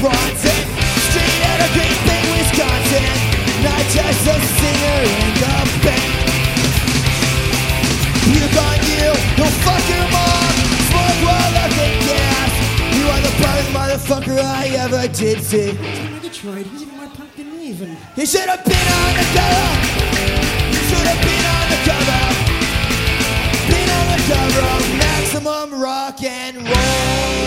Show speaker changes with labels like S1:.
S1: Bronson Street out of Green Bay, Wisconsin Not just a singer in the band. Puke on you, don't fuck your mom Smoke while I think gas. You are the proudest motherfucker I ever did see.
S2: He's Detroit, he's even more punk than me even
S1: He should have been on the cover. Should have been on the cover. Been on the cover of Maximum Rock and Roll.